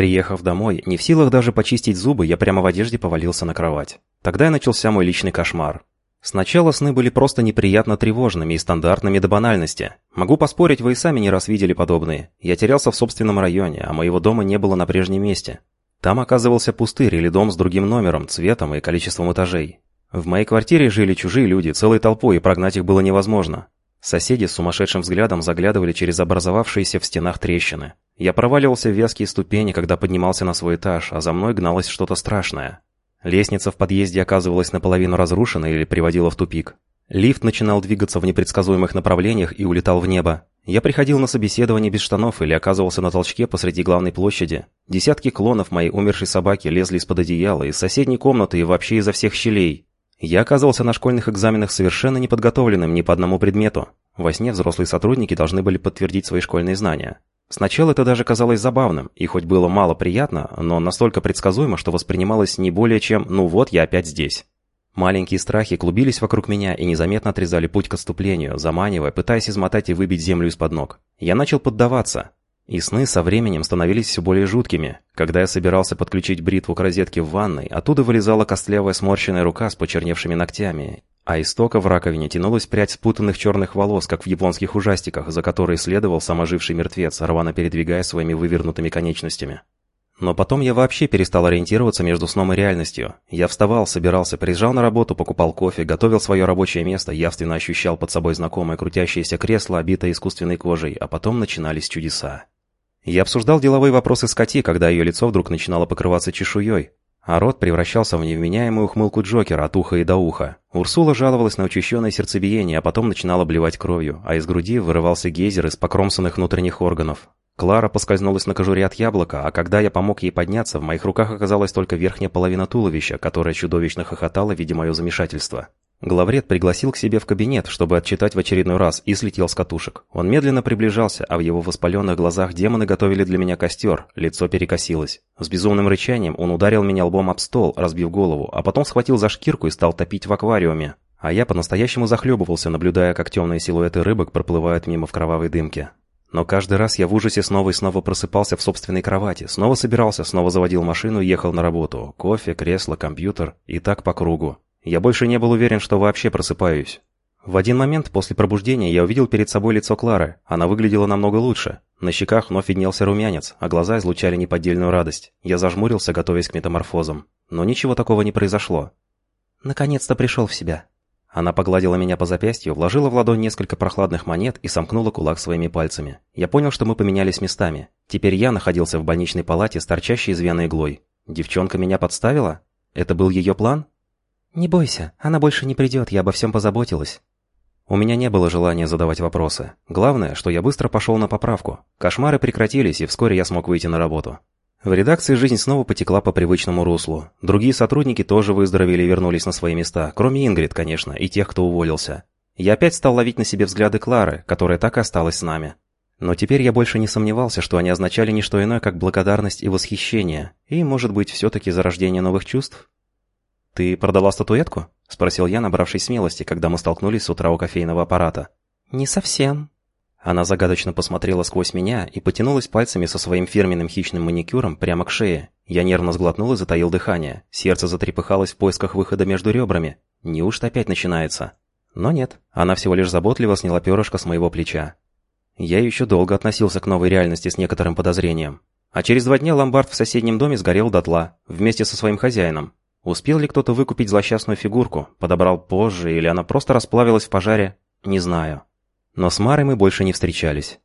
Приехав домой, не в силах даже почистить зубы, я прямо в одежде повалился на кровать. Тогда и начался мой личный кошмар. Сначала сны были просто неприятно тревожными и стандартными до банальности. Могу поспорить, вы и сами не раз видели подобные. Я терялся в собственном районе, а моего дома не было на прежнем месте. Там оказывался пустырь или дом с другим номером, цветом и количеством этажей. В моей квартире жили чужие люди, целой толпой, и прогнать их было невозможно. Соседи с сумасшедшим взглядом заглядывали через образовавшиеся в стенах трещины. Я проваливался в вязкие ступени, когда поднимался на свой этаж, а за мной гналось что-то страшное. Лестница в подъезде оказывалась наполовину разрушена или приводила в тупик. Лифт начинал двигаться в непредсказуемых направлениях и улетал в небо. Я приходил на собеседование без штанов или оказывался на толчке посреди главной площади. Десятки клонов моей умершей собаки лезли из-под одеяла, из соседней комнаты и вообще изо всех щелей. Я оказывался на школьных экзаменах совершенно неподготовленным ни по одному предмету. Во сне взрослые сотрудники должны были подтвердить свои школьные знания. Сначала это даже казалось забавным, и хоть было мало приятно, но настолько предсказуемо, что воспринималось не более чем «ну вот, я опять здесь». Маленькие страхи клубились вокруг меня и незаметно отрезали путь к отступлению, заманивая, пытаясь измотать и выбить землю из-под ног. Я начал поддаваться. И сны со временем становились все более жуткими. Когда я собирался подключить бритву к розетке в ванной, оттуда вылезала костлявая сморщенная рука с почерневшими ногтями, а из тока в раковине тянулась прядь спутанных черных волос, как в японских ужастиках, за которой следовал саможивший мертвец, рвано передвигая своими вывернутыми конечностями. Но потом я вообще перестал ориентироваться между сном и реальностью. Я вставал, собирался, приезжал на работу, покупал кофе, готовил свое рабочее место, явственно ощущал под собой знакомое крутящееся кресло, обитое искусственной кожей, а потом начинались чудеса. Я обсуждал деловые вопросы с Кати, когда ее лицо вдруг начинало покрываться чешуей, а рот превращался в невменяемую ухмылку Джокера от уха и до уха. Урсула жаловалась на учащенное сердцебиение, а потом начинала блевать кровью, а из груди вырывался гейзер из покромсанных внутренних органов. Клара поскользнулась на кожуре от яблока, а когда я помог ей подняться, в моих руках оказалась только верхняя половина туловища, которая чудовищно хохотала, видя мое замешательство. Главред пригласил к себе в кабинет, чтобы отчитать в очередной раз, и слетел с катушек. Он медленно приближался, а в его воспаленных глазах демоны готовили для меня костер, лицо перекосилось. С безумным рычанием он ударил меня лбом об стол, разбив голову, а потом схватил за шкирку и стал топить в аквариуме. А я по-настоящему захлебывался, наблюдая, как темные силуэты рыбок проплывают мимо в кровавой дымке. Но каждый раз я в ужасе снова и снова просыпался в собственной кровати, снова собирался, снова заводил машину и ехал на работу. Кофе, кресло, компьютер и так по кругу. Я больше не был уверен, что вообще просыпаюсь. В один момент после пробуждения я увидел перед собой лицо Клары. Она выглядела намного лучше. На щеках вновь виднелся румянец, а глаза излучали неподдельную радость. Я зажмурился, готовясь к метаморфозам. Но ничего такого не произошло. «Наконец-то пришел в себя». Она погладила меня по запястью, вложила в ладонь несколько прохладных монет и сомкнула кулак своими пальцами. Я понял, что мы поменялись местами. Теперь я находился в больничной палате с торчащей из вены иглой. Девчонка меня подставила? Это был ее план? «Не бойся, она больше не придет, я обо всем позаботилась». У меня не было желания задавать вопросы. Главное, что я быстро пошел на поправку. Кошмары прекратились, и вскоре я смог выйти на работу. В редакции жизнь снова потекла по привычному руслу. Другие сотрудники тоже выздоровели и вернулись на свои места, кроме Ингрид, конечно, и тех, кто уволился. Я опять стал ловить на себе взгляды Клары, которая так и осталась с нами. Но теперь я больше не сомневался, что они означали не что иное, как благодарность и восхищение, и, может быть, все-таки зарождение новых чувств? «Ты продала статуэтку?» — спросил я, набравшись смелости, когда мы столкнулись с утра у кофейного аппарата. «Не совсем». Она загадочно посмотрела сквозь меня и потянулась пальцами со своим фирменным хищным маникюром прямо к шее. Я нервно сглотнул и затаил дыхание. Сердце затрепыхалось в поисках выхода между ребрами. Неужто опять начинается? Но нет, она всего лишь заботливо сняла перышко с моего плеча. Я еще долго относился к новой реальности с некоторым подозрением. А через два дня ломбард в соседнем доме сгорел дотла, вместе со своим хозяином. Успел ли кто-то выкупить злосчастную фигурку? Подобрал позже или она просто расплавилась в пожаре? Не знаю. Но с Марой мы больше не встречались.